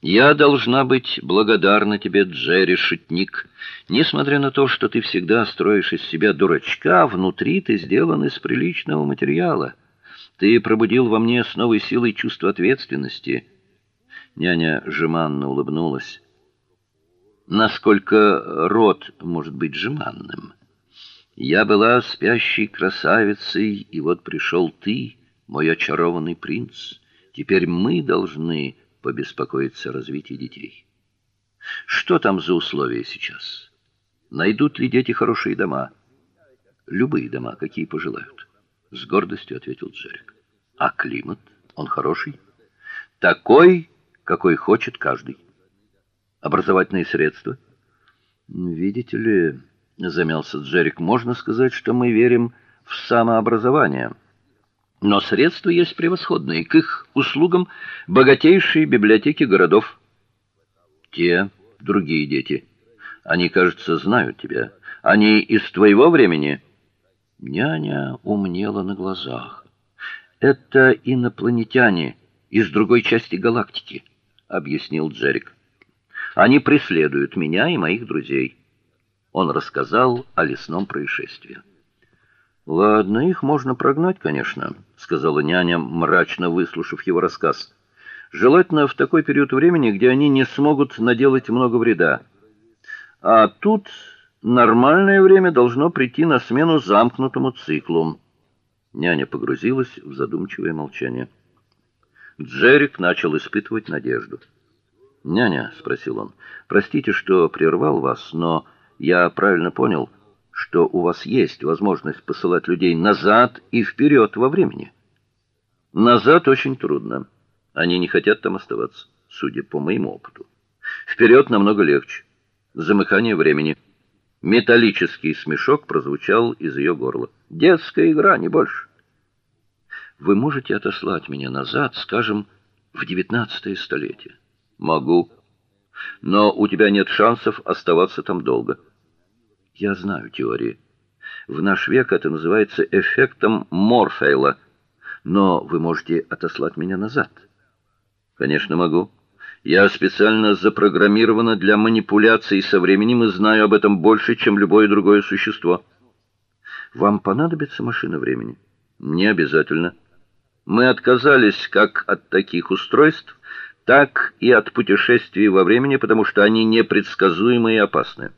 Я должна быть благодарна тебе, Джерри Шутник. Несмотря на то, что ты всегда строишь из себя дурачка, внутри ты сделан из приличного материала. Ты пробудил во мне с новой силой чувство ответственности. Няня жеманно улыбнулась. Насколько род может быть жеманным? Я была спящей красавицей, и вот пришел ты, мой очарованный принц. Теперь мы должны побеспокоиться о развитии детей. Что там за условия сейчас? Найдут ли дети хорошие дома? Любые дома, какие пожелают, с гордостью ответил Джерик. А климат, он хороший, такой, какой хочет каждый. Образовательные средства. Видите ли, замялся Джерик, можно сказать, что мы верим в самообразование. Но средства есть превосходные, к их услугам богатейшие библиотеки городов. Те другие дети. Они, кажется, знают тебя. Они из твоего времени. Няня умнела на глазах. Это инопланетяне из другой части галактики, объяснил Джерик. Они преследуют меня и моих друзей. Он рассказал о лесном происшествии. Ладно, их можно прогнать, конечно, сказала няня, мрачно выслушав его рассказ. Желательно в такой период времени, где они не смогут наделать много вреда. А тут нормальное время должно прийти на смену замкнутому циклу. Няня погрузилась в задумчивое молчание. Джерик начал испытывать надежду. "Няня", спросил он. "Простите, что прервал вас, но я правильно понял, что у вас есть возможность посылать людей назад и вперед во времени. Назад очень трудно. Они не хотят там оставаться, судя по моему опыту. Вперед намного легче. Замыкание времени. Металлический смешок прозвучал из ее горла. Детская игра, не больше. Вы можете отослать меня назад, скажем, в девятнадцатое столетие. Могу. Но у тебя нет шансов оставаться там долго. Я знаю теории. В наш век это называется эффектом Морфея. Но вы можете отослать меня назад. Конечно, могу. Я специально запрограммирована для манипуляций со временем и знаю об этом больше, чем любое другое существо. Вам понадобится машина времени? Не обязательно. Мы отказались как от таких устройств, так и от путешествий во времени, потому что они непредсказуемы и опасны.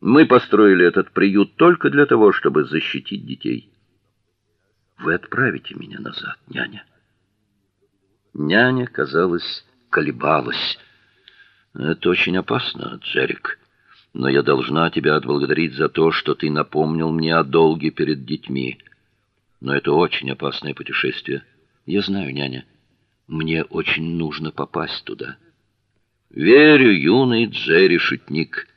Мы построили этот приют только для того, чтобы защитить детей. Вы отправите меня назад, няня. Няня, казалось, колебалась. Это очень опасно, Джерик. Но я должна тебя отблагодарить за то, что ты напомнил мне о долге перед детьми. Но это очень опасное путешествие. Я знаю, няня. Мне очень нужно попасть туда. Верю, юный Джерри шутник.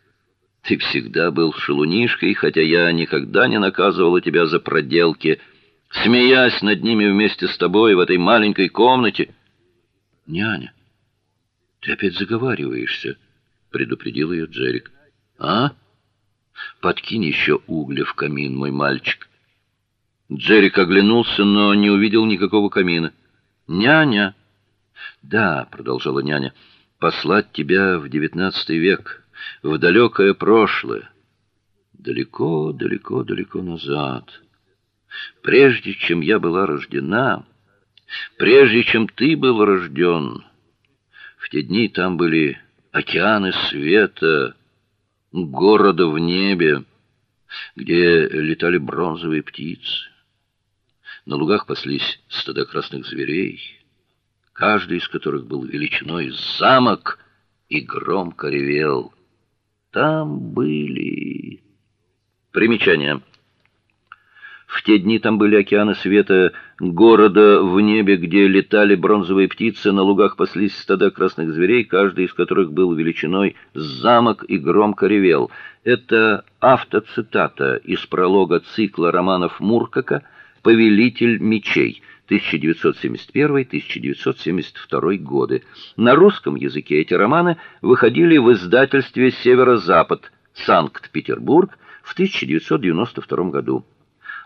Ты всегда был шелунишкой, хотя я никогда не наказывала тебя за проделки, смеясь над ними вместе с тобой в этой маленькой комнате. Няня, ты опять заговариваешься, предупредил ее Джерик. А? Подкинь еще угля в камин, мой мальчик. Джерик оглянулся, но не увидел никакого камина. Няня. Да, продолжала няня. Послать тебя в девятнадцатый век в далекое прошлое, далеко, далеко, далеко назад. Прежде чем я была рождена, прежде чем ты был рожден, в те дни там были океаны света, города в небе, где летали бронзовые птицы. На лугах паслись стада красных зверей, каждый из которых был величиной замок и громко ревел. Там были Примечание. В те дни там были океаны света, города в небе, где летали бронзовые птицы, на лугах паслись стада красных зверей, каждый из которых был величиной с замок и громко ревел. Это автоцитата из пролога цикла романов Муркака Повелитель мечей. 1971-1972 годы. На русском языке эти романы выходили в издательстве Северо-Запад, Санкт-Петербург в 1992 году.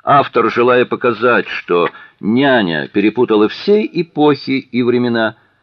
Автор, желая показать, что няня перепутала все эпохи и времена,